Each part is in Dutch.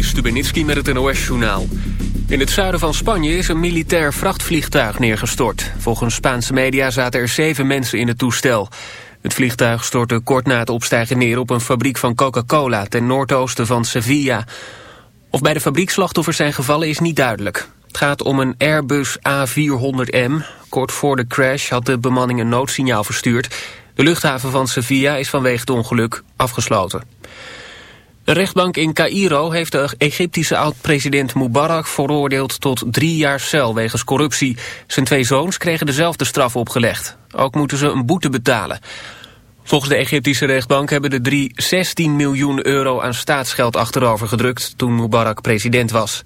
Juri Stubenitski met het NOS-journaal. In het zuiden van Spanje is een militair vrachtvliegtuig neergestort. Volgens Spaanse media zaten er zeven mensen in het toestel. Het vliegtuig stortte kort na het opstijgen neer op een fabriek van Coca-Cola... ten noordoosten van Sevilla. Of bij de fabriekslachtoffers zijn gevallen is niet duidelijk. Het gaat om een Airbus A400M. Kort voor de crash had de bemanning een noodsignaal verstuurd. De luchthaven van Sevilla is vanwege het ongeluk afgesloten. De rechtbank in Cairo heeft de Egyptische oud-president Mubarak veroordeeld tot drie jaar cel wegens corruptie. Zijn twee zoons kregen dezelfde straf opgelegd. Ook moeten ze een boete betalen. Volgens de Egyptische rechtbank hebben de drie 16 miljoen euro aan staatsgeld achterover gedrukt toen Mubarak president was.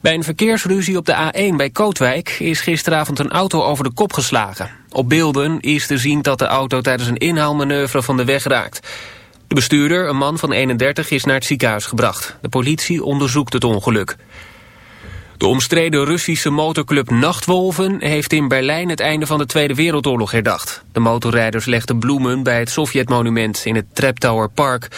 Bij een verkeersruzie op de A1 bij Kootwijk is gisteravond een auto over de kop geslagen. Op beelden is te zien dat de auto tijdens een inhaalmanoeuvre van de weg raakt. De bestuurder, een man van 31, is naar het ziekenhuis gebracht. De politie onderzoekt het ongeluk. De omstreden Russische motorclub Nachtwolven heeft in Berlijn het einde van de Tweede Wereldoorlog herdacht. De motorrijders legden bloemen bij het Sovjetmonument in het Treptower Park.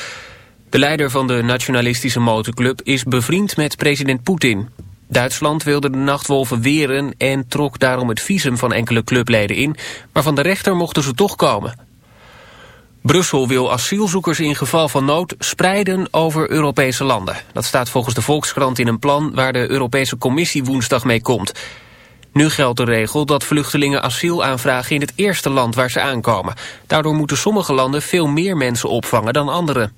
De leider van de nationalistische motorclub is bevriend met president Poetin. Duitsland wilde de nachtwolven weren en trok daarom het visum van enkele clubleden in, maar van de rechter mochten ze toch komen. Brussel wil asielzoekers in geval van nood spreiden over Europese landen. Dat staat volgens de Volkskrant in een plan waar de Europese Commissie woensdag mee komt. Nu geldt de regel dat vluchtelingen asiel aanvragen in het eerste land waar ze aankomen. Daardoor moeten sommige landen veel meer mensen opvangen dan andere.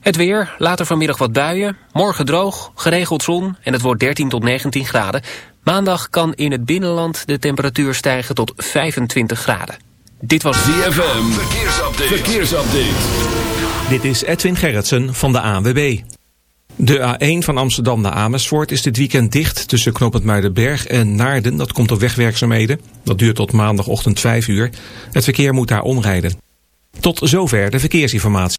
Het weer, later vanmiddag wat buien, morgen droog, geregeld zon en het wordt 13 tot 19 graden. Maandag kan in het binnenland de temperatuur stijgen tot 25 graden. Dit was ZFM, verkeersupdate. verkeersupdate. Dit is Edwin Gerritsen van de ANWB. De A1 van Amsterdam naar Amersfoort is dit weekend dicht tussen knooppunt Muidenberg en Naarden. Dat komt door wegwerkzaamheden. Dat duurt tot maandagochtend 5 uur. Het verkeer moet daar omrijden. Tot zover de verkeersinformatie.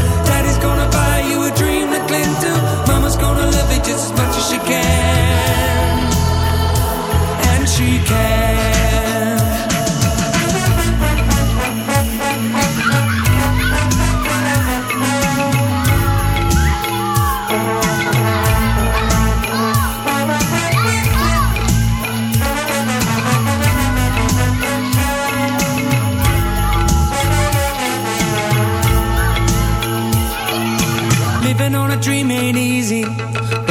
Gonna buy you a dream to cling to. Mama's gonna love you just as much as she can. And she can.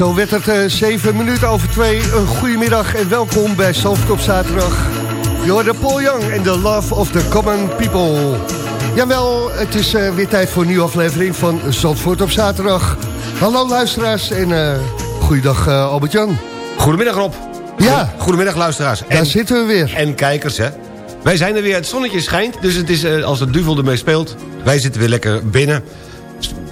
zo werd het eh, zeven minuten over twee. Een goedemiddag en welkom bij Zandvoort op zaterdag. De Paul Young en The Love of the Common People. Jawel, het is eh, weer tijd voor een nieuwe aflevering van Zandvoort op zaterdag. Hallo luisteraars en uh, goeiedag uh, Albert-Jan. Goedemiddag Rob. Ja. Goedemiddag luisteraars. Daar zitten we weer. En kijkers hè. Wij zijn er weer, het zonnetje schijnt, dus het is uh, als de duvel ermee speelt. Wij zitten weer lekker binnen.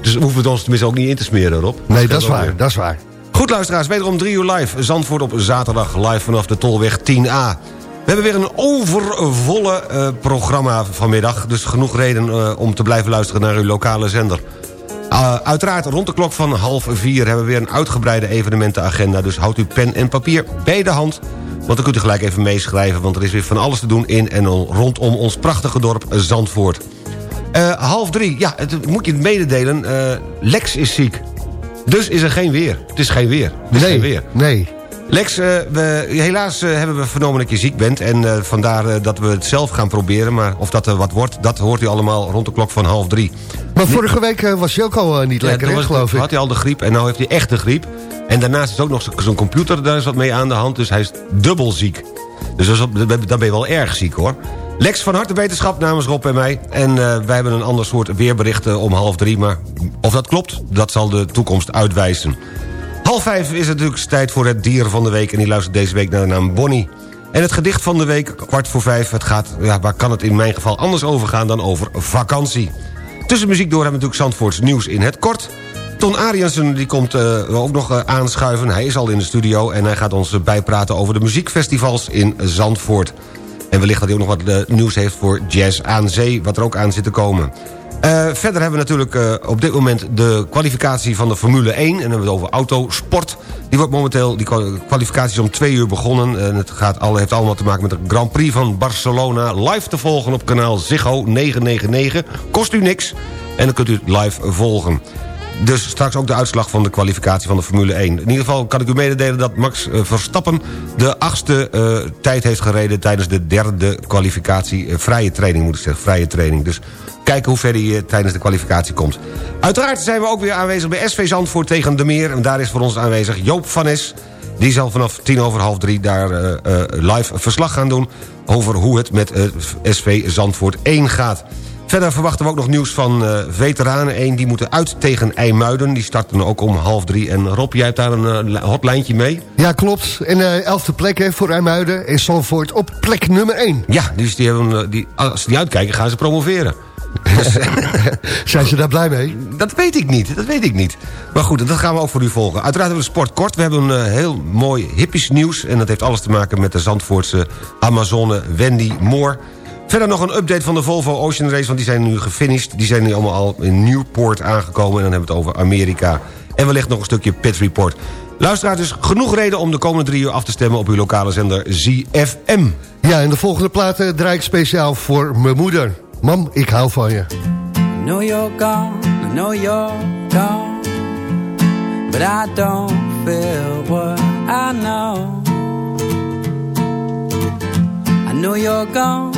Dus we hoeven het ons tenminste ook niet in te smeren Rob. Nee, dat is waar, dat is waar. Goed luisteraars, wederom 3 uur live. Zandvoort op zaterdag live vanaf de Tolweg 10A. We hebben weer een overvolle uh, programma vanmiddag. Dus genoeg reden uh, om te blijven luisteren naar uw lokale zender. Uh, uiteraard rond de klok van half vier hebben we weer een uitgebreide evenementenagenda. Dus houdt uw pen en papier bij de hand. Want dan kunt u gelijk even meeschrijven. Want er is weer van alles te doen in en rondom ons prachtige dorp Zandvoort. Half drie, ja, moet je het mededelen. Lex is ziek. Dus is er geen weer. Het is geen weer. Het is nee, geen weer. nee. Lex, uh, we, helaas hebben we vernomen dat je ziek bent... en vandaar dat we het zelf gaan proberen. Maar of dat er wat wordt, dat hoort u allemaal rond de klok van half drie. Maar vorige week was je ook al niet ja, lekker, was, geloof ik. had hij al de griep en nu heeft hij echt de griep. En daarnaast is ook nog zo'n computer, daar is wat mee aan de hand. Dus hij is dubbel ziek. Dus dan ben je wel erg ziek, hoor. Lex, van harte wetenschap namens Rob en mij. En uh, wij hebben een ander soort weerberichten om half drie. Maar of dat klopt, dat zal de toekomst uitwijzen. Half vijf is het natuurlijk tijd voor het dier van de week. En die luistert deze week naar de naam Bonnie. En het gedicht van de week, kwart voor vijf. Het gaat, ja, waar kan het in mijn geval anders over gaan dan over vakantie? Tussen muziek door hebben we natuurlijk Zandvoorts nieuws in het kort. Ton Ariensen die komt uh, ook nog uh, aanschuiven. Hij is al in de studio en hij gaat ons bijpraten over de muziekfestivals in Zandvoort. En wellicht dat hij ook nog wat uh, nieuws heeft voor Jazz aan Zee... wat er ook aan zit te komen. Uh, verder hebben we natuurlijk uh, op dit moment de kwalificatie van de Formule 1. En dan hebben we het over autosport. Die wordt momenteel, die kwalificatie is om twee uur begonnen. En het gaat heeft allemaal te maken met de Grand Prix van Barcelona. Live te volgen op kanaal Ziggo 999. Kost u niks. En dan kunt u het live volgen. Dus straks ook de uitslag van de kwalificatie van de Formule 1. In ieder geval kan ik u mededelen dat Max Verstappen... de achtste uh, tijd heeft gereden tijdens de derde kwalificatie... Uh, vrije training moet ik zeggen, vrije training. Dus kijken hoe ver hij tijdens de kwalificatie komt. Uiteraard zijn we ook weer aanwezig bij SV Zandvoort tegen de Meer. En daar is voor ons aanwezig Joop van Es. Die zal vanaf tien over half drie daar live verslag gaan doen... over hoe het met SV Zandvoort 1 gaat. Verder verwachten we ook nog nieuws van uh, veteranen 1. Die moeten uit tegen IJmuiden. Die starten ook om half drie. En Rob, jij hebt daar een uh, hotlijntje mee? Ja, klopt. En uh, elfde plek hè, voor IJmuiden. En Zandvoort op plek nummer 1. Ja, dus die hebben, die, als ze die uitkijken gaan ze promoveren. Zijn ze daar blij mee? Dat weet ik niet, dat weet ik niet. Maar goed, dat gaan we ook voor u volgen. Uiteraard hebben we sport kort. We hebben een eh, heel mooi hippies nieuws. En dat heeft alles te maken met de Zandvoortse Amazone Wendy Moore. Verder nog een update van de Volvo Ocean Race... want die zijn nu gefinished. Die zijn nu allemaal al in Newport aangekomen. En dan hebben we het over Amerika. En wellicht nog een stukje Pit Report. Luisteraars, dus genoeg reden om de komende drie uur af te stemmen... op uw lokale zender ZFM. Ja, en de volgende platen draai ik speciaal voor mijn moeder. Mam, ik hou van je. I know you're gone, I know you're gone. But I don't feel what I know. I know you're gone,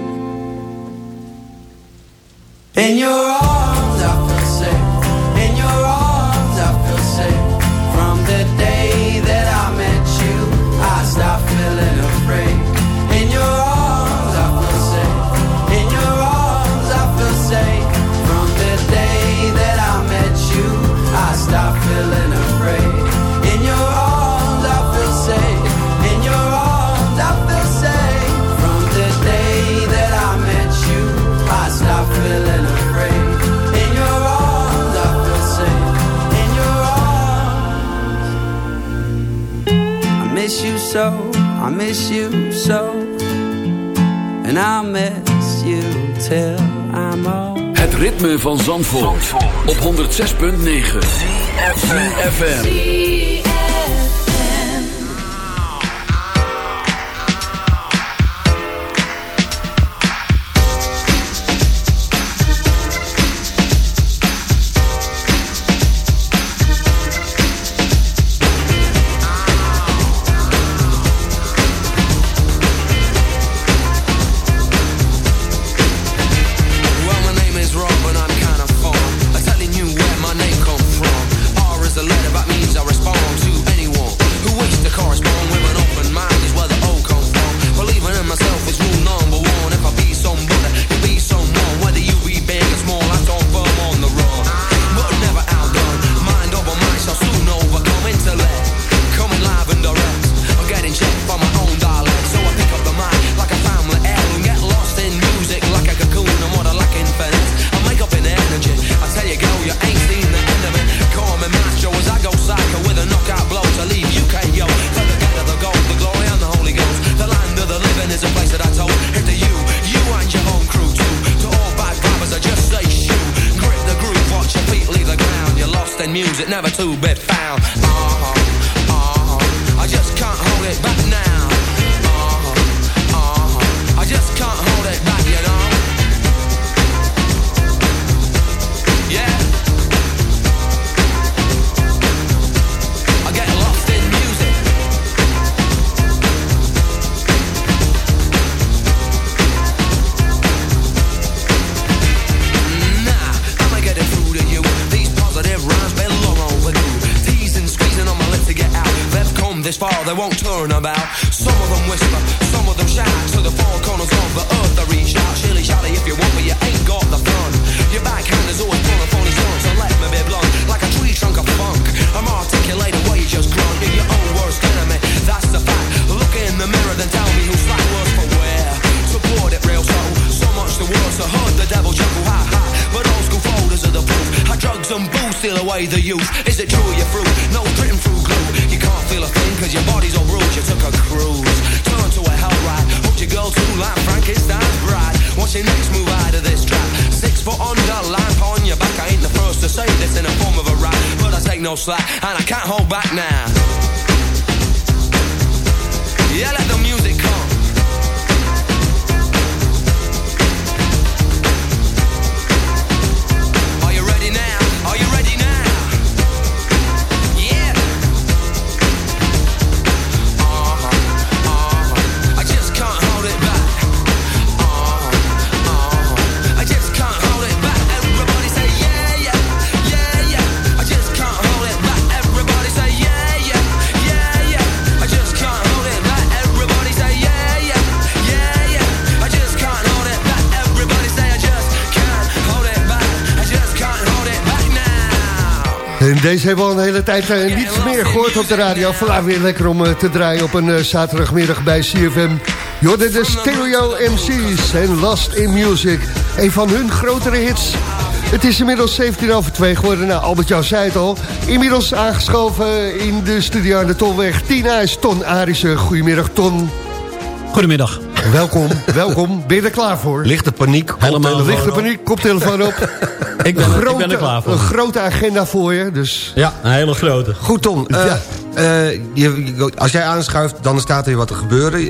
In your arms, so. I miss you so. And I'll miss you till I'm old. Het ritme van Zandvoort, op 106.9 FM. too, but Five. En deze hebben we al een hele tijd eh, niet meer gehoord op de radio. Vandaar weer lekker om eh, te draaien op een eh, zaterdagmiddag bij CFM. Jorden de Stereo MC's en Last in Music. Een van hun grotere hits. Het is inmiddels 17 over 2 geworden. Nou, Albert-Jan zei het al. Inmiddels aangeschoven in de studio aan de Tolweg. Tina is Ton Arissen. Goedemiddag, Ton. Goedemiddag. Welkom, welkom. Ben je er klaar voor? Lichte paniek. Helemaal. Lichte paniek, koptelefoon op. Ik ben, ik ben er klaar voor. Een grote agenda voor je, dus... Ja, een hele grote. Goed, Ton. eh, Ja. eh, je, als jij aanschuift, dan staat er wat te gebeuren. Eh,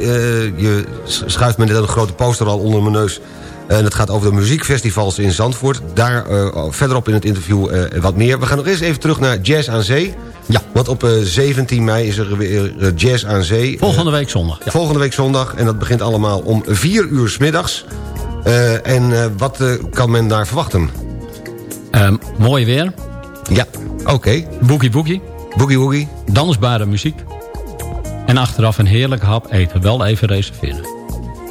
je schuift met een grote poster al onder mijn neus. En het gaat over de muziekfestivals in Zandvoort. Daar verderop in het interview wat meer. We gaan nog eens even terug naar Jazz aan Zee. Ja. Want op eh, 17 mei is er weer eh, Jazz aan Zee. Volgende week zondag. Ja. Volgende week zondag. En dat begint allemaal om 4 uur 's middags. Eh, en eh, wat eh, kan men daar verwachten? Ehm, mooi weer. Ja, oké. Boogie boogie. Boogie woogie. Dansbare muziek. En achteraf een heerlijke hap eten. Wel even reserveren.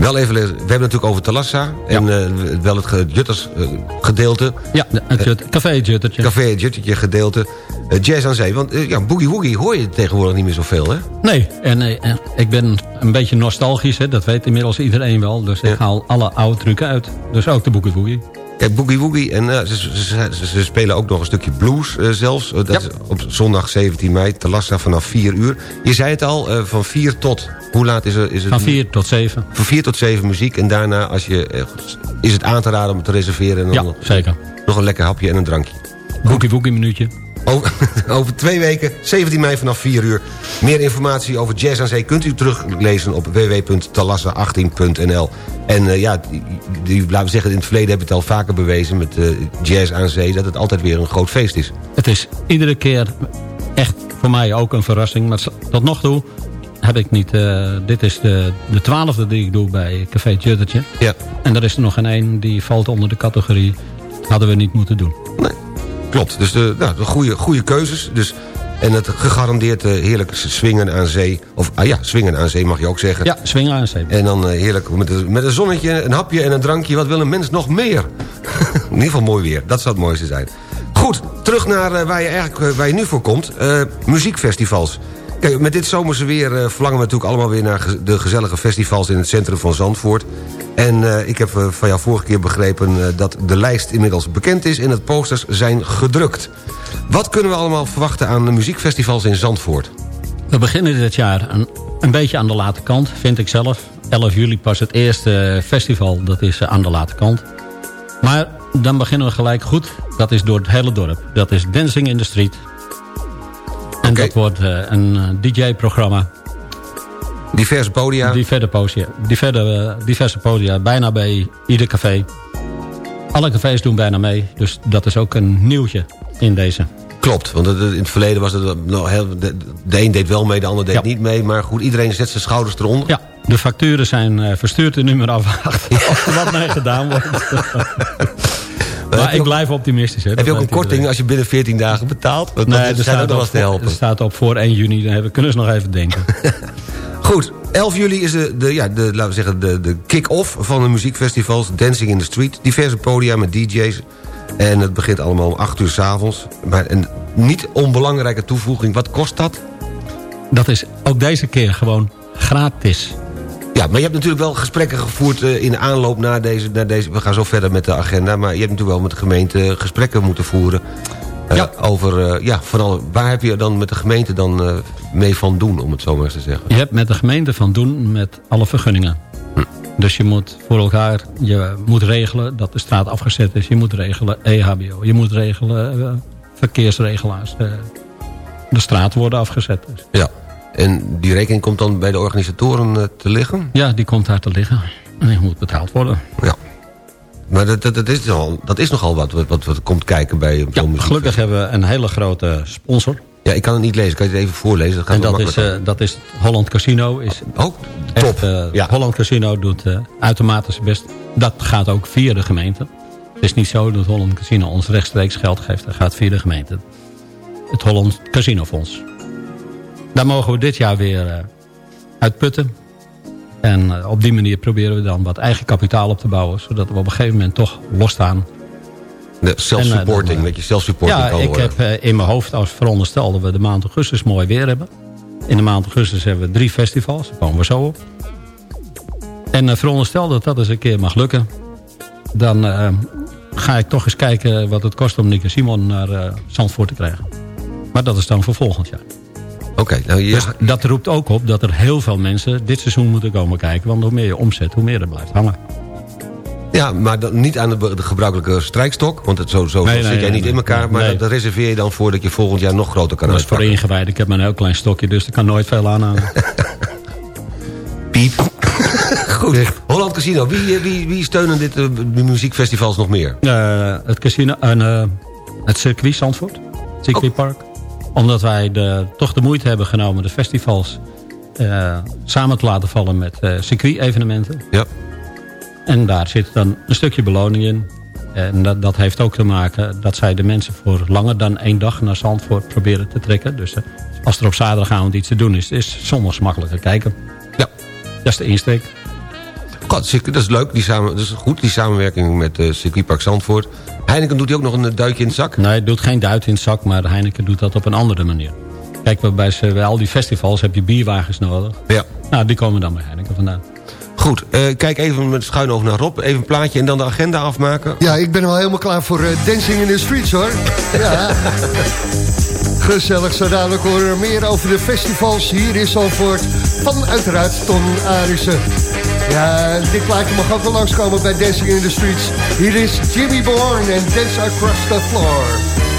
Wel even, we hebben het natuurlijk over Talassa. En eh, wel het Jutters eh, gedeelte. Ja, het jut- café Juttertje. Café Juttertje gedeelte. Eh, jazz aan zee. Want eh, ja, boogie woogie hoor je tegenwoordig niet meer zoveel, hè? Nee, en eh, eh, ik ben een beetje nostalgisch. Hè. Dat weet inmiddels iedereen wel. Dus ik haal alle oude trucken uit. Dus ook de boogie boogie. Kijk, boogie woogie. En eh, ze, ze, ze- ze spelen ook nog een stukje blues eh, zelfs. Eh, dat Ja. is op zondag 17 mei. Talassa vanaf 4 uur. Je zei het al, van 4 tot... Hoe laat is, er, is het? Van 4 tot 7. Van 4 tot 7 muziek. En daarna als je, is het aan te raden om te reserveren. En dan Ja, zeker. nog een lekker hapje en een drankje. Boogie boogie minuutje. Over, over twee weken, 17 mei vanaf 4 uur. Meer informatie over Jazz aan Zee kunt u teruglezen op www.talassa18.nl. En eh, ja, die, laten we zeggen, in het verleden heb je het al vaker bewezen... met eh, Jazz aan Zee, dat het altijd weer een groot feest is. Het is iedere keer echt voor mij ook een verrassing. Maar tot nog toe heb ik niet... eh, dit is de, de twaalfde die ik doe bij Café Juttertje. Ja, En er is er nog een één die valt onder de categorie... hadden we niet moeten doen. nee, klopt. Dus de, nou, de goede, goede keuzes. Dus, en het gegarandeerd eh, heerlijk swingen aan zee. Of ah ja, swingen aan zee mag je ook zeggen. Ja, swingen aan zee. En dan eh, heerlijk met een, met een zonnetje, een hapje en een drankje. Wat wil een mens nog meer? In ieder geval mooi weer. Dat zou het mooiste zijn. Goed, terug naar eh, waar, je eigenlijk, waar je nu voor komt. Muziekfestivals. Met dit zomerse weer eh, verlangen we natuurlijk allemaal weer... naar de gezellige festivals in het centrum van Zandvoort. En eh, ik heb eh, van jou vorige keer begrepen dat de lijst inmiddels bekend is... en de posters zijn gedrukt. Wat kunnen we allemaal verwachten aan de muziekfestivals in Zandvoort? We beginnen dit jaar een, een beetje aan de late kant, vind ik zelf. 11 juli pas het eerste festival, dat is aan de late kant. Maar dan beginnen we gelijk goed. Dat is door het hele dorp. Dat is Dancing in the Street. En dat wordt eh, een eh, DJ-programma. Diverse podia. Diverse podia. Diverse, eh, diverse podia. Bijna bij ieder café. Alle cafés doen bijna mee. Dus dat is ook een nieuwtje in deze. Klopt, want in het verleden was het... Nou, heel, de, een deed wel mee, de ander deed Ja. niet mee. Maar goed, iedereen zet zijn schouders eronder. Ja, de facturen zijn eh, verstuurd en nu maar afwachten of er wat mee gedaan wordt. maar ik ook- blijf optimistisch. Hè, Heb je ook een korting iedereen. als je binnen 14 dagen betaalt? Want Nee, dat schijnt ook staat, nog wel te helpen. er staat op voor 1 juni. Dan hebben, kunnen ze nog even denken. Goed, 11 juli is de, de, ja, de, laten we zeggen, de, de kick-off van de muziekfestivals. Dancing in the Street. Diverse podia met DJ's. En het begint allemaal om 8 uur s'avonds. Maar een niet onbelangrijke toevoeging. Wat kost dat? Dat is ook deze keer gewoon gratis. Ja, maar je hebt natuurlijk wel gesprekken gevoerd eh, in de aanloop naar deze, naar deze... We gaan zo verder met de agenda. Maar je hebt natuurlijk wel met de gemeente gesprekken moeten voeren. eh, Ja. Over, eh, ja, alle, waar heb je dan met de gemeente dan mee van doen, om het zo maar eens te zeggen? Je hebt met de gemeente van doen met alle vergunningen. Dus je moet voor elkaar, je moet regelen dat de straat afgezet is. Je moet regelen EHBO. Je moet regelen verkeersregelaars. de straat worden afgezet. Dus. Ja. En die rekening komt dan bij de organisatoren eh, te liggen? Ja, die komt daar te liggen. En die moet betaald worden. Ja. Maar dat, dat, dat, is, al, dat is nogal wat, wat, komt kijken bij zo'n Ja, gelukkig hebben we een hele grote sponsor. Ja, ik kan het niet lezen. Kan je het even voorlezen? Dat gaat En dat is, eh, dat is Holland Casino. Is Oh, echt, top. Ja. Holland Casino doet eh, uitermate zijn best. Dat gaat ook via de gemeente. Het is niet zo dat Holland Casino ons rechtstreeks geld geeft. Dat gaat via de gemeente. Het Holland Casino Fonds. Daar mogen we dit jaar weer eh, uitputten. En eh, op die manier proberen we dan wat eigen kapitaal op te bouwen. Zodat we op een gegeven moment toch losstaan. De self-supporting, eh, dat je self-supporting Ja, kan ik heb eh, in mijn hoofd als veronderstel dat we de maand augustus mooi weer hebben. In de maand augustus hebben we drie festivals. Daar komen we zo op. En eh, veronderstel dat dat eens een keer mag lukken. Dan eh, ga ik toch eens kijken wat het kost om Nick en Simon naar eh, Zandvoort te krijgen. Maar dat is dan voor volgend jaar. Oké, nou, Dus dat roept ook op dat er heel veel mensen dit seizoen moeten komen kijken. Want hoe meer je omzet, hoe meer er blijft hangen. ja, maar dan niet aan de, de gebruikelijke strijkstok. Want het, zo, zo Nee, zit nee, jij nee, niet in elkaar. Maar dat reserveer je dan voor dat je volgend jaar nog groter kan Dat is voor ingewijd. Ik heb maar een heel klein stokje, dus er kan nooit veel aan. Piep. Goed. Holland Casino, wie, eh, wie, wie steunen dit eh, muziekfestivals nog meer? Eh, het casino en eh, het circuit Zandvoort, circuitpark. Omdat wij de, toch de moeite hebben genomen de festivals eh, samen te laten vallen met eh circuit-evenementen. Ja. En daar zit dan een stukje beloning in. En dat, dat heeft ook te maken dat zij de mensen voor langer dan één dag naar Zandvoort proberen te trekken. Dus eh, als er op zaterdagavond iets te doen is, is zondags makkelijker kijken. Ja. Dat is de insteek. God, dat is leuk, die samen, dat is goed, die samenwerking met uh, circuitpark Zandvoort. Heineken doet hij ook nog een eh, duikje in het zak? Nee, het doet geen duit in het zak, maar Heineken doet dat op een andere manier. Kijk, bij, bij, al die festivals heb je bierwagens nodig. Ja. Nou, die komen dan bij Heineken vandaan. Goed, uh, kijk even met schuin oog naar Rob. Even een plaatje en dan de agenda afmaken. Ja, ik ben al helemaal klaar voor uh, Dancing in the Streets, hoor. Ja. Gezellig, zo dadelijk horen we meer over de festivals hier in Zalvoort. Van uiteraard Ton Arissen. Ja, dit plaatje mag ook wel langskomen bij Dancing in the Streets. Hier is Jimmy Bourne en Dance Across the Floor.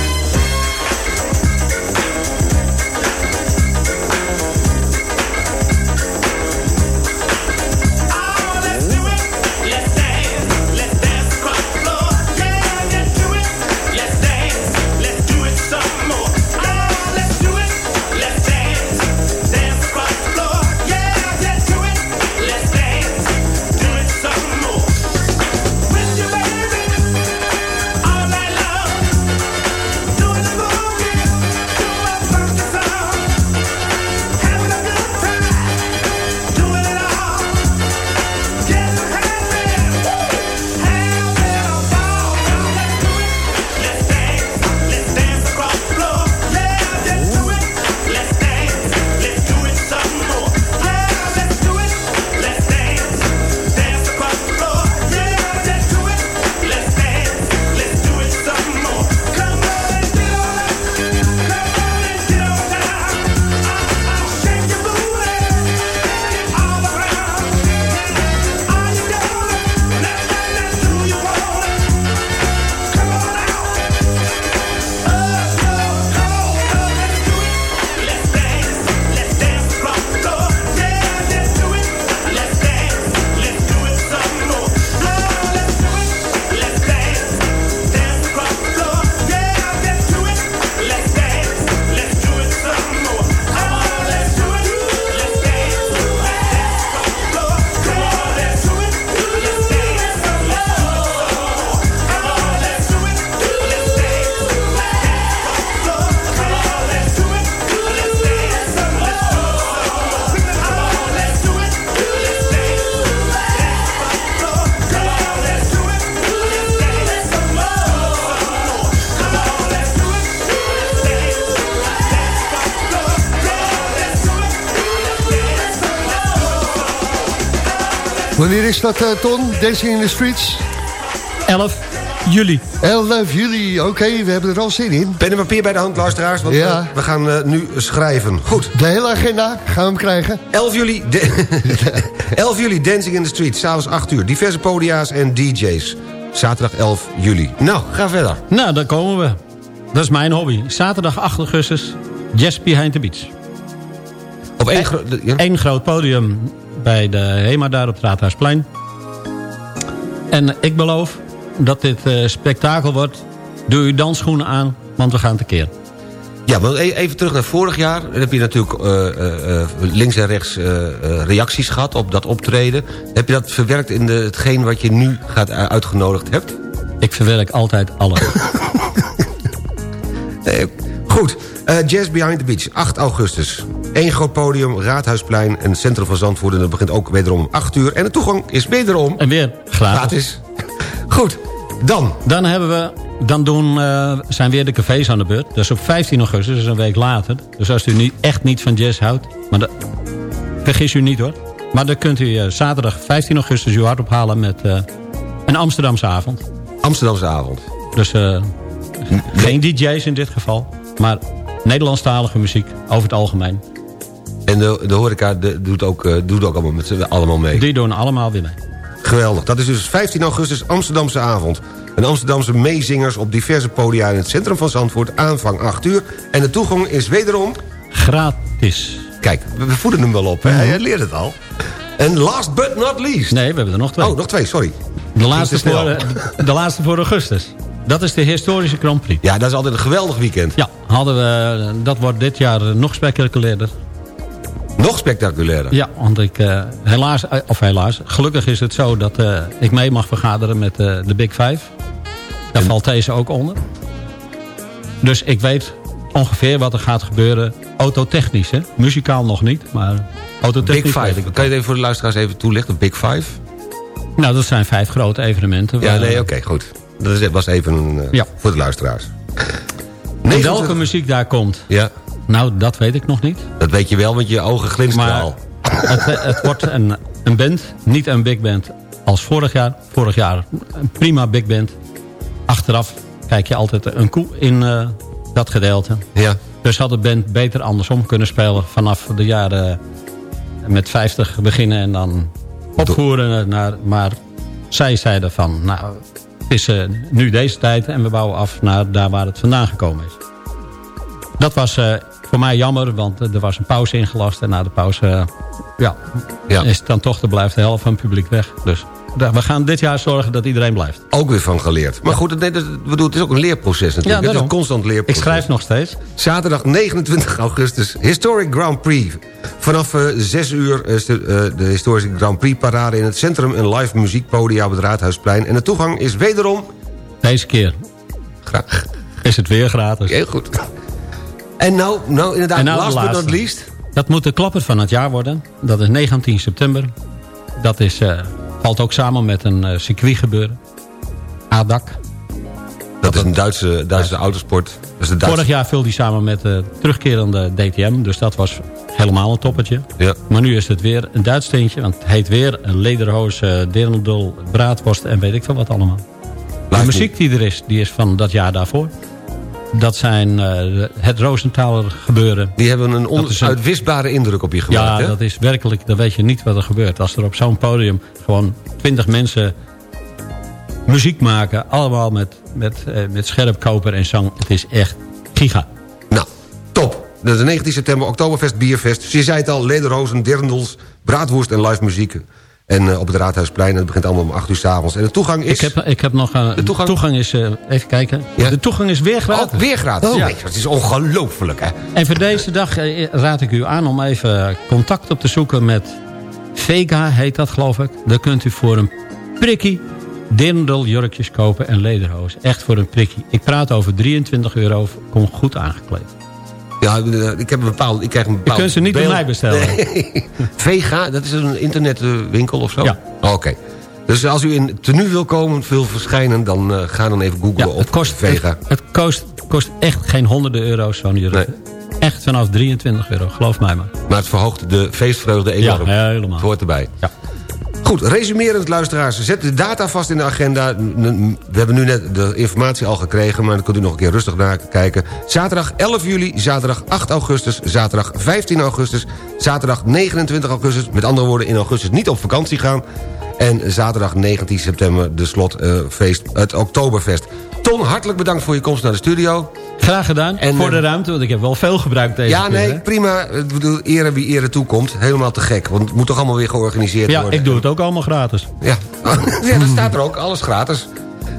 Dat, eh, Ton? Dancing in the Streets? 11 juli. 11 juli, oké, we hebben er al zin in. Pen en papier bij de hand, luisteraars, want Ja. eh, we gaan eh, nu schrijven. Goed, De hele agenda, gaan we hem krijgen? 11 juli, de- 11 juli Dancing in the Street, s'avonds 8 uur. Diverse podia's en DJ's. Zaterdag 11 juli. Nou, ga verder. Nou, daar komen we. Dat is mijn hobby. Zaterdag 8 augustus, Jazz Behind the Beach. Op één gro- de- ja? Eén groot podium bij de HEMA daar op het Raadhuisplein. En ik beloof dat dit eh, spektakel wordt. Doe uw dansschoenen aan, want we gaan tekeer. Ja, maar e- even terug naar vorig jaar. Dan heb je natuurlijk eh, eh, links en rechts reacties gehad op dat optreden. Heb je dat verwerkt in de, hetgeen wat je nu gaat uitgenodigd hebt? Ik verwerk altijd alles. Eh, goed, Eh, Jazz Behind the Beach, 8 augustus. Eén groot podium, Raadhuisplein en het centrum van Zandvoort. En dat begint ook wederom om 8 uur. En de toegang is wederom en weer gratis. gratis. Goed, dan. Dan, hebben we, dan doen, eh, zijn weer de cafés aan de beurt. Dat is op 15 augustus, dus een week later. Dus als u nu echt niet van jazz houdt... Maar dat, vergis u niet hoor. Maar dan kunt u eh, zaterdag 15 augustus uw hart ophalen met een Amsterdamse avond. Amsterdamse avond. Dus geen DJ's in dit geval. Maar Nederlandstalige muziek over het algemeen. En de, de horeca de- doet, ook, eh, doet ook allemaal, met, allemaal mee. Die doen allemaal weer mee. Geweldig. Dat is dus 15 augustus Amsterdamse avond. Een Amsterdamse meezingers op diverse podia in het centrum van Zandvoort. Aanvang 8 uur. En de toegang is wederom... Gratis. Kijk, we voeden hem wel op. Hè? Hij leert het al. En last but not least. Nee, we hebben er nog twee. Oh, nog twee, sorry. de, laatste voor, de, de laatste voor augustus. Dat is de historische Grand Prix. Ja, dat is altijd een geweldig weekend. Ja, hadden we, dat wordt dit jaar nog spectaculairder. Nog spectaculairder. Ja, want ik eh, helaas, eh, of helaas, gelukkig is het zo dat eh, ik mee mag vergaderen met de Big Five. Daar valt deze ook onder. Dus ik weet ongeveer wat er gaat gebeuren. Autotechnisch, hè? Muzikaal nog niet, maar autotechnisch Big Five. Kan je het even voor de luisteraars even toelichten? Big Five? Nou, dat zijn vijf grote evenementen. Ja, waar- nee, oké, goed. Dat was even eh, Ja. voor de luisteraars. En 29 welke muziek daar komt, Ja, nou, dat weet ik nog niet. dat weet je wel, want je ogen glinsteren al. het, het wordt een, een band, niet een big band als vorig jaar. Vorig jaar een prima big band. Achteraf kijk je altijd een koe in eh, dat gedeelte. Ja. Dus had de band beter andersom kunnen spelen vanaf de jaren met 50 beginnen en dan opvoeren naar... Maar zij zeiden van, nou, het is eh, nu deze tijd en we bouwen af naar daar waar het vandaan gekomen is. Dat was eh, voor mij jammer, want eh, er was een pauze ingelast. En na de pauze ja, Ja. is het dan toch, er blijft de helft van het publiek weg. Dus we gaan dit jaar zorgen dat iedereen blijft. Ook weer van geleerd. Maar goed, het, bedoel, het is ook een leerproces natuurlijk. het is een constant Ik leerproces. schrijf nog steeds. Zaterdag 29 augustus, Historic Grand Prix. Vanaf eh 6 uur is de, eh, de historische Grand Prix parade in het centrum... een live muziekpodia op het Raadhuisplein. En de toegang is wederom... Deze keer Graag. is het weer gratis. Heel goed. En nou, nou inderdaad, En nou last but not least... Dat moet de klapper van het jaar worden. Dat is 19 september. Dat is, eh, valt ook samen met een eh, circuit gebeuren. ADAC. Dat is een Duitse, Duitse autosport. De Duitse... Vorig jaar viel die samen met de terugkerende DTM. Dus dat was helemaal een toppertje. Ja. Maar nu is het weer een Duits tintje. Want het heet weer een lederhoos, uh, dirndl, braadworst en weet ik veel wat allemaal. De muziek die er is, die is van dat jaar daarvoor. Dat zijn eh, het Roosenthaler gebeuren. Die hebben een onuitwisbare indruk op je gemaakt, Ja, hè? dat is werkelijk, dan weet je niet wat er gebeurt. Als er op zo'n podium gewoon twintig mensen muziek maken. Allemaal met, met, eh, met scherp koper en zang. Het is echt giga. Nou, top. Is 19 september, Oktoberfest, Bierfest. Dus je zei het al, lederhozen, dirndels, braadworst en live muziek. En eh, op het Raadhuisplein, het begint allemaal om 8 uur s'avonds. En de toegang is... Ik heb, ik heb nog een... De toegang- toegang is, eh, even kijken. Ja? De toegang is weer gratis. Oh, weer gratis. Ja. Nee, dat is ongelooflijk, hè? En voor deze dag eh, raad ik u aan om even contact op te zoeken met Vega, heet dat geloof ik. Daar kunt u voor een prikkie dirndl-jurkjes kopen en lederhozen. Echt voor een prikkie. Ik praat over 23 euro, kom goed aangekleed. Ja, ik heb een bepaald... Ik krijg een Je bepaald kunt ze niet bij mij bestellen. Nee. Vega, dat is een internetwinkel of zo? Ja. Oké. Dus als u in tenue wil komen, wil verschijnen... dan eh, ga dan even googlen Ja, op het kost, Vega. het, het kost, kost echt geen honderden euro's zo'n jurk. Nee. Echt vanaf 23 euro, geloof mij maar. Maar het verhoogt de feestvreugde enorm. Ja, helemaal. Het hoort erbij. Ja. Goed, resumerend luisteraars. Zet de data vast in de agenda. We hebben nu net de informatie al gekregen... maar dan kunt u nog een keer rustig nakijken. Zaterdag 11 juli, zaterdag 8 augustus... zaterdag 15 augustus, zaterdag 29 augustus... met andere woorden in augustus niet op vakantie gaan... en zaterdag 19 september de slotfeest, het Oktoberfest. Ton, hartelijk bedankt voor je komst naar de studio. Graag gedaan. En, voor de eh, ruimte, want ik heb wel veel gebruikt deze ja, keer, nee, hè. prima. Ik bedoel, ere wie ere toekomt. Helemaal te gek, want het moet toch allemaal weer georganiseerd Ja, worden. ik doe het ook allemaal gratis. Ja. ja, dat staat er ook. Alles gratis.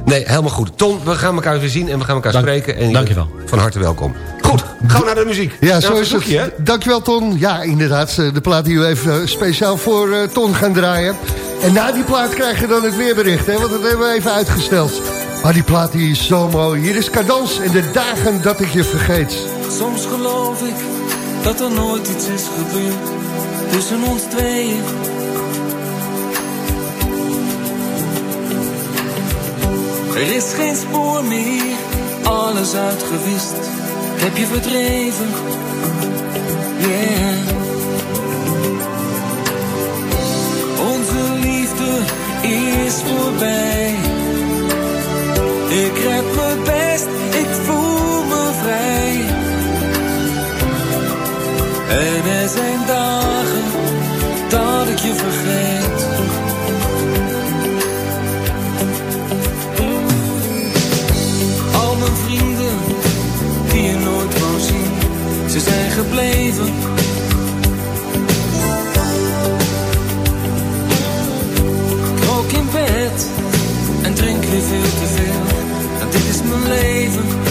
Nee, helemaal goed. Ton, we gaan elkaar weer zien en we gaan elkaar Dank- spreken. En je dankjewel. Van harte welkom. Goed, gaan we naar de muziek. Ja, Nou, zo is het. hè? Dankjewel, Ton. Ja, inderdaad. eh, De plaat die we even eh, speciaal voor Ton gaan draaien. En na die plaat krijg je dan het weerbericht, hè, want dat hebben we even uitgesteld. Maar die plaat die is zo mooi. Hier is Cadans en de dagen dat ik je vergeet. Soms geloof ik dat er nooit iets is gebeurd tussen ons tweeën. Er is geen spoor meer, alles uitgewist. Heb je verdreven, yeah. Onze liefde is voorbij. Ik red me best, ik voel me vrij. En er zijn dagen dat ik je vergeet. Al mijn vrienden die je nooit wou zien, ze zijn gebleven. Rook in bed en drink weer veel te veel. Dit is mijn leven.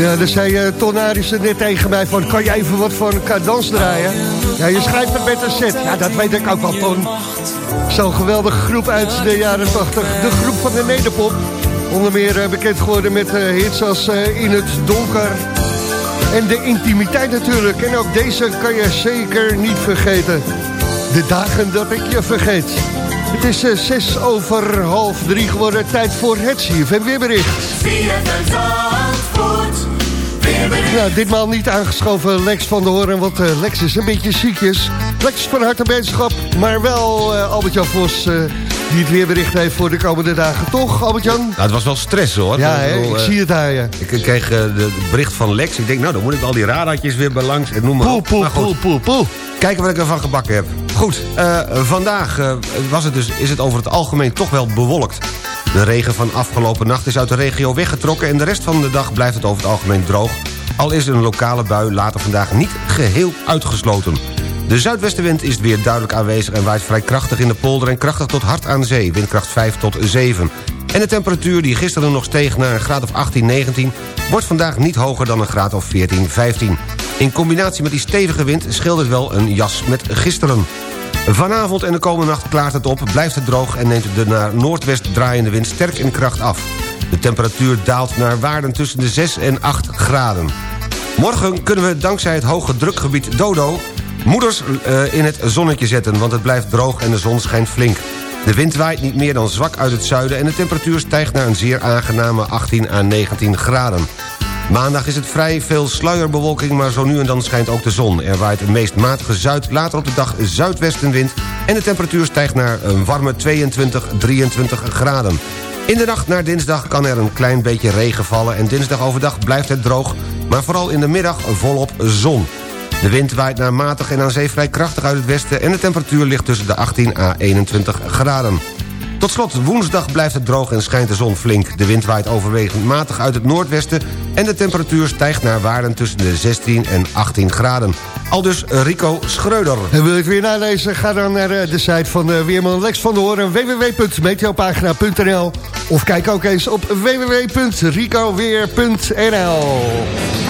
Ja, daar zei uh, net tegen mij van... kan je even wat voor een cadans draaien? Ja, je schrijft het met een set. Ja, dat weet ik ook wel, Ton. Zo'n geweldige groep uit de jaren 80. De groep van de Nederpop. Onder meer eh, bekend geworden met eh, hits als In het Donker. En de intimiteit natuurlijk. En ook deze kan je zeker niet vergeten. De dagen dat ik je vergeet. Het is zes over half drie geworden. Tijd voor het CFM weerbericht. Nou, ditmaal niet aangeschoven Lex van der Hoorn, want eh, Lex is een beetje ziekjes. Lex van harte wetenschap, maar wel eh, Albert-Jan Vos... eh, die het weerbericht heeft voor de komende dagen. Toch, Albert-Jan? Nou, het was wel stress hoor. Ja, Ik hè, bedoel, ik zie het daar, ja. Ik kreeg de, de bericht van Lex. Ik denk, nou, dan moet ik al die radartjes weer bij langs. En noem maar Poel, poel, Maar goed, poel, poel, poel. Kijken wat ik ervan gebakken heb. Goed, vandaag was het dus, is het over het algemeen toch wel bewolkt. De regen van afgelopen nacht is uit de regio weggetrokken... en de rest van de dag blijft het over het algemeen droog. Al is een lokale bui later vandaag niet geheel uitgesloten. De zuidwestenwind is weer duidelijk aanwezig... en waait vrij krachtig in de polder en krachtig tot hard aan zee. Windkracht 5 tot 7. En de temperatuur die gisteren nog steeg naar een graad of 18, 19... wordt vandaag niet hoger dan een graad of 14, 15. In combinatie met die stevige wind scheelt het wel een jas met gisteren. Vanavond en de komende nacht klaart het op, blijft het droog... en neemt de naar noordwest draaiende wind sterk in kracht af. De temperatuur daalt naar waarden tussen de 6 en 8 graden. Morgen kunnen we dankzij het hoge drukgebied Dodo... moeders eh, in het zonnetje zetten, want het blijft droog en de zon schijnt flink. De wind waait niet meer dan zwak uit het zuiden... en de temperatuur stijgt naar een zeer aangename 18 à 19 graden. Maandag is het vrij veel sluierbewolking, maar zo nu en dan schijnt ook de zon. Er waait een meest matige zuid, later op de dag zuidwestenwind... en de temperatuur stijgt naar een warme 22, 23 graden. In de nacht naar dinsdag kan er een klein beetje regen vallen... en dinsdag overdag blijft het droog, maar vooral in de middag volop zon. De wind waait naar matig en aan zee vrij krachtig uit het westen... en de temperatuur ligt tussen de 18 à 21 graden. Tot slot, woensdag blijft het droog en schijnt de zon flink. De wind waait overwegend matig uit het noordwesten... en de temperatuur stijgt naar waarden tussen de 16 en 18 graden. Aldus Rico Schreuder. En wil je het weer nalezen? Ga dan naar eh, de site van eh, Weerman Lex van der Hoorn... www.meteopagina.nl Of kijk ook eens op www.ricoweer.nl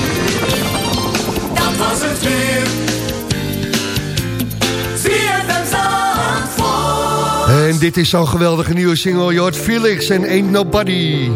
dit is zo'n geweldige nieuwe single. Je Felix en Ain't Nobody.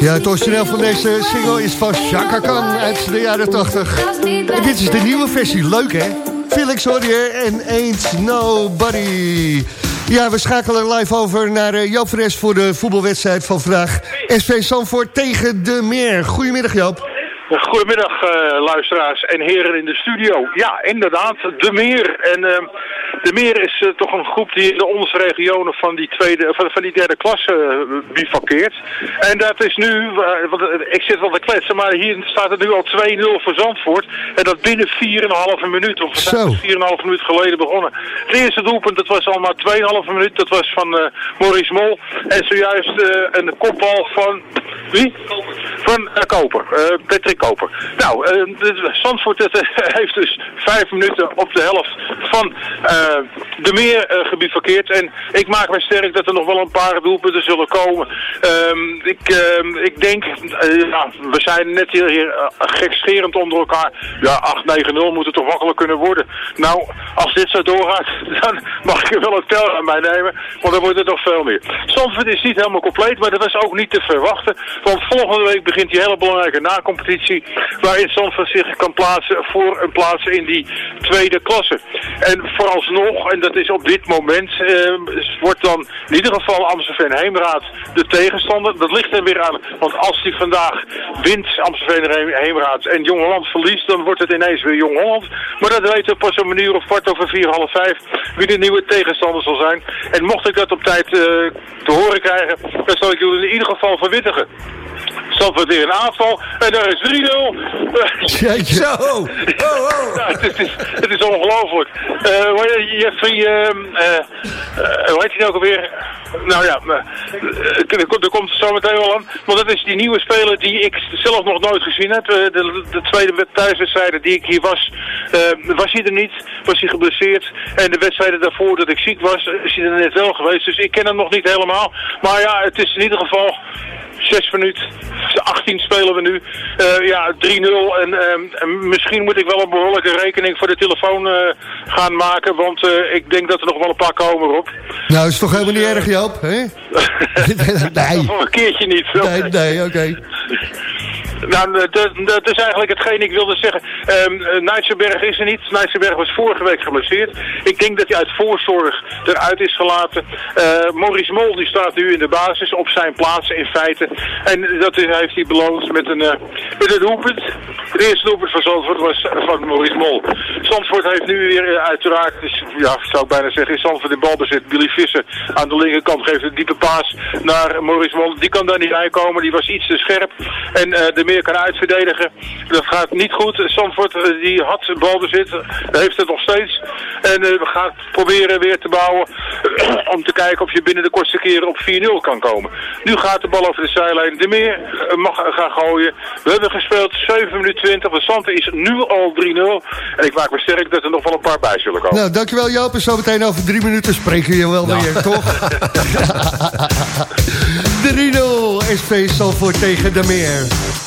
Ja, het origineel van deze single is van Chaka Khan uit de jaren 80. En dit is de nieuwe versie. Leuk, hè? Felix Horrier en Ain't Nobody. Ja, we schakelen live over naar uh, Joop Fres voor de voetbalwedstrijd van vandaag. SV Zandvoort tegen de Meer. Goedemiddag, Joop. Goedemiddag uh, luisteraars en heren in de studio. Ja, inderdaad, de Meer. En uh, de Meer is uh, toch een groep die in de onze regionen van die, tweede, van, van die derde klasse bivakkeert. En dat is nu, want, ik zit wel te kletsen, maar hier staat het nu al 2-0 voor Zandvoort. En dat binnen 4,5 minuut, of we zijn 4,5 minuut geleden begonnen. Het eerste doelpunt, dat was al maar 2,5 minuut, dat was van Maurice Mol. En zojuist een kopbal van, wie? Van Koper, Patrick Koper. Nou, uh, Zandvoort heeft dus vijf minuten op de helft van uh, de meer uh, gebied verkeerd. En ik maak me sterk dat er nog wel een paar doelpunten zullen komen. Um, ik, uh, ik denk, ja, we zijn net hier, hier gekscherend onder elkaar. Ja, 8-9-0 moet het toch makkelijk kunnen worden. Nou, als dit zo doorgaat, dan mag ik er wel een tel aan mij nemen. Want dan wordt het nog veel meer. Zandvoort is niet helemaal compleet, maar dat was ook niet te verwachten. Want volgende week begint die hele belangrijke nacompetitie waarin Zandvoort zich kan plaatsen voor een plaats in die tweede klasse. En vooralsnog, en dat is op dit moment, eh, wordt dan in ieder geval Amstelveen Heemraad de tegenstander. Dat ligt er weer aan, want als die vandaag wint, Amstelveen Heemraad, en Jong Holland verliest, dan wordt het ineens weer Jong Holland. Maar dat weten we pas een uur of kwart over vier, half vijf, wie de nieuwe tegenstander zal zijn. En mocht ik dat op tijd uh, te horen krijgen, dan zal ik jullie in ieder geval verwittigen. Zandvoort weer een aanval. En daar is 3-0. Jeetje. Zo. Oh, oh. Ja, het, is, het is ongelooflijk. Uh, Jeffrey, uh, uh, hoe heet hij nou alweer? Nou ja, er komt zo meteen wel aan. Want dat is die nieuwe speler die ik zelf nog nooit gezien heb. De, de tweede thuiswedstrijden die ik hier was, was hij er niet. Was hij geblesseerd. En de wedstrijden daarvoor dat ik ziek was, is hij er net wel geweest. Dus ik ken hem nog niet helemaal. Maar ja, het is in ieder geval zes minuten, 18 spelen we nu. Uh, ja, 3-0. En, uh, en, misschien moet ik wel een behoorlijke rekening voor de telefoon uh, gaan maken. Want ik denk dat er nog wel een paar komen op. Nou, is toch helemaal niet erg, Joop? Hè? nee. Een keertje niet. Nee, nee, oké. Okay. Nou, dat is eigenlijk hetgeen ik wilde zeggen. Um, Nijtsenberg is er niet. Nijtsenberg was vorige week geblesseerd. Ik denk dat hij uit voorzorg eruit is gelaten. Uh, Maurice Mol die staat nu in de basis op zijn plaats in feite. En dat heeft hij beloond met een, uh, met een doelpunt. Het eerste doelpunt van Zandvoort was van Maurice Mol. Zandvoort heeft nu weer uh, uiteraard, dus, ja, zou ik bijna zeggen, in Zandvoort in balbezit. Billy Visser aan de linkerkant geeft een diepe paas naar Maurice Mol. Die kan daar niet bij komen, die was iets te scherp. En de meer kan uitverdedigen. Dat gaat niet goed. Zandvoort die had balbezit, heeft het nog steeds. En we gaan proberen weer te bouwen om te kijken of je binnen de kortste keren op 4-0 kan komen. Nu gaat de bal over de zijlijn. De meer mag gaan gooien. We hebben gespeeld 7 minuten 20. De stand is nu al 3-0. En ik maak me sterk dat er nog wel een paar bij zullen komen. Nou, dankjewel Joop. En zo meteen over drie minuten spreken je wel weer, toch? 3-0 SV Zandvoort tegen de meer.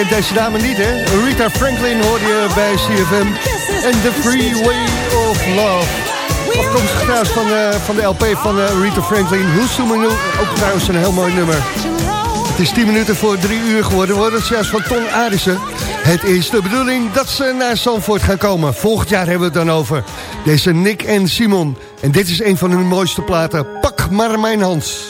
Kent deze dame niet, hè? Rita Franklin hoorde je bij CFM. En The Freeway of Love. Afkomstig trouwens van, eh, van de LP van eh, Rita Franklin. Zooming Ook trouwens een heel mooi nummer. Het is 10 minuten voor 3 uur geworden. We horen het juist van Ton Arissen. Het is de bedoeling dat ze naar Zandvoort gaan komen. Volgend jaar hebben we het dan over. Deze Nick en Simon. En dit is een van hun mooiste platen. Pak maar mijn hand.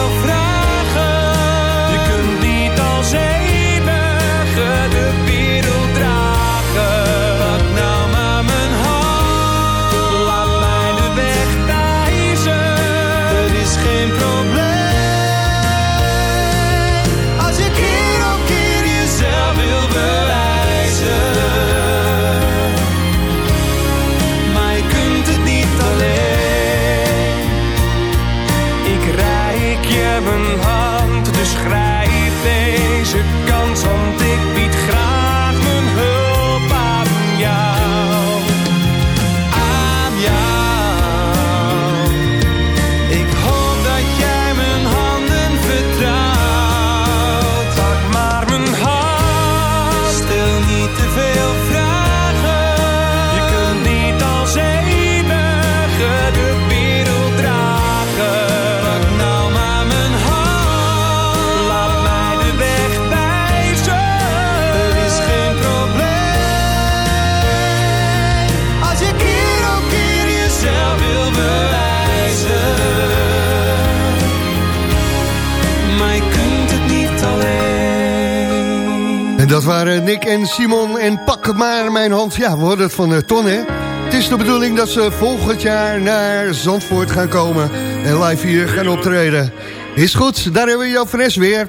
en Simon en Pak maar mijn hand. Ja, we hoorden het van de Ton, hè? Het is de bedoeling dat ze volgend jaar naar Zandvoort gaan komen... en live hier gaan optreden. Is goed, daar hebben we Joop van weer.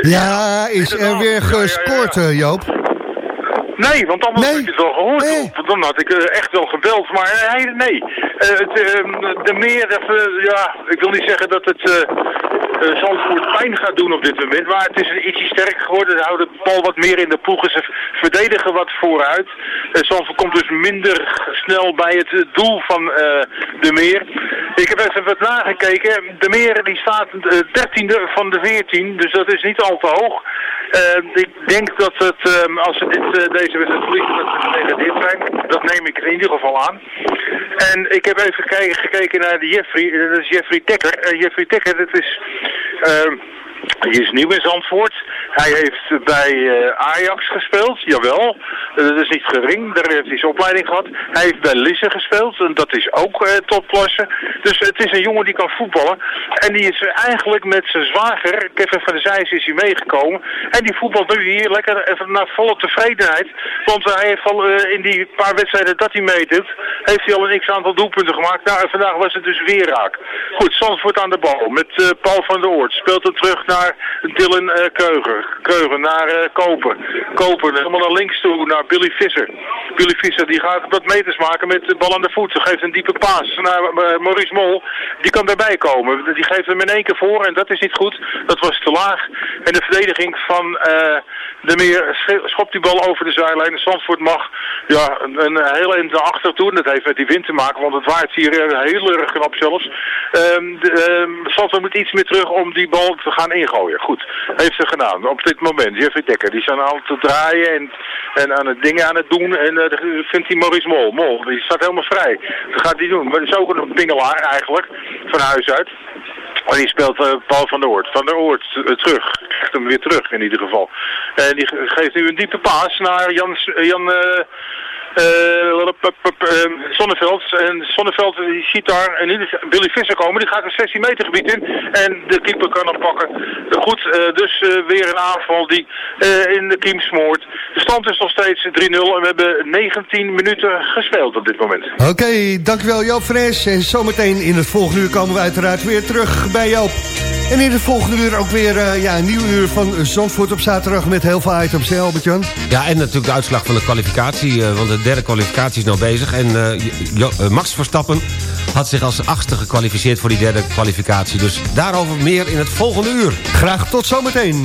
Ja, is er weer gescoord, eh, Joop? Nee, want anders had ik het wel gehoord. Want Dan had ik eh, echt wel gebeld, maar eh, nee. Eh, het, ehm, de meer, ja, ik wil niet zeggen dat het eh eh, Zandvoort pijn gaat doen op dit moment, maar het is een ietsje sterker geworden. Ze houden de bal wat meer in de ploeg en ze verdedigen wat vooruit. Eh, Zandvoort komt dus minder snel bij het eh, doel van eh, de meer. Ik heb even wat nagekeken. De meer die staat dertiende van de 14, dus dat is niet al te hoog. Ik denk dat het, ehm, als ze dit, deze wedstrijd verliezen, dat ze gedegradeerd zijn. Dat neem ik in ieder geval aan. En ik heb even gekeken, naar de Jeffrey, dat is Jeffrey Tekker. Eh, Jeffrey Tekker, dat is... ehm, hij is nieuw in Zandvoort. Hij heeft bij eh, Ajax gespeeld, jawel. Eh, dat is niet gering, daar heeft hij zijn opleiding gehad. Hij heeft bij Lisse gespeeld, en dat is ook eh, topklasse. Dus het is een jongen die kan voetballen. En die is eigenlijk met zijn zwager, Kevin van der Zijs, is hij meegekomen. En die voetbalt nu hier lekker even naar volle tevredenheid. Want hij heeft al in die paar wedstrijden dat hij meedoet, heeft hij al een x-aantal doelpunten gemaakt. Nou, en vandaag was het dus weer raak. Goed, Zandvoort aan de bal met Paul van der Oort. Speelt hem terug naar Dylan eh, Keuger. Keuger naar eh, Koper. Koper helemaal naar links toe, naar Billy Visser. Billy Visser die gaat wat meters maken met de bal aan de voet. Ze geeft een diepe paas naar eh, Maurice Mol. Die kan daarbij komen. Die geeft hem in één keer voor en dat is niet goed. Dat was te laag. En de verdediging van eh, de meer sch- schopt die bal over de zijlijn. Zandvoort mag ja, een, een heel eind naar achter toe. En dat heeft met die wind te maken, want het waait hier eh, heel erg knap zelfs. Zandvoort moet iets meer terug om die bal te gaan ingooien. Goed, heeft ze gedaan. Op dit moment, Jeffrey Dekker, die zijn aan het draaien en, en aan het dingen aan het doen. En dan vindt hij Maurice Mol. Mol, die staat helemaal vrij. Dat gaat hij doen. Maar dat is ook een pingelaar eigenlijk, van huis uit. Maar die speelt eh, Paul van der Oort. Van der Oort eh, terug. Krijgt hem weer terug in ieder geval. En die ge- geeft nu een diepe paas naar Jan, Jan eh, Zonneveld. En Zonneveld die ziet daar en nu Billy Visser komen. Die gaat een 16 meter gebied in. En de keeper kan hem pakken. Goed, eh, dus eh, weer een aanval die in de kiem smoort. De stand is nog steeds 3-0 en we hebben 19 minuten gespeeld op dit moment. Oké, dankjewel Joop Fres. En zometeen in het volgende uur komen we uiteraard weer terug bij Joop. En in het volgende uur ook weer eh, ja, een nieuw uur van Zandvoort op zaterdag... met heel veel items, hè Albert-Jan? Ja, en natuurlijk de uitslag van de kwalificatie. eh, want de derde kwalificatie is nou bezig. En eh, Max Verstappen had zich als achtste gekwalificeerd voor die derde kwalificatie. Dus daarover meer in het volgende uur. Graag tot zometeen.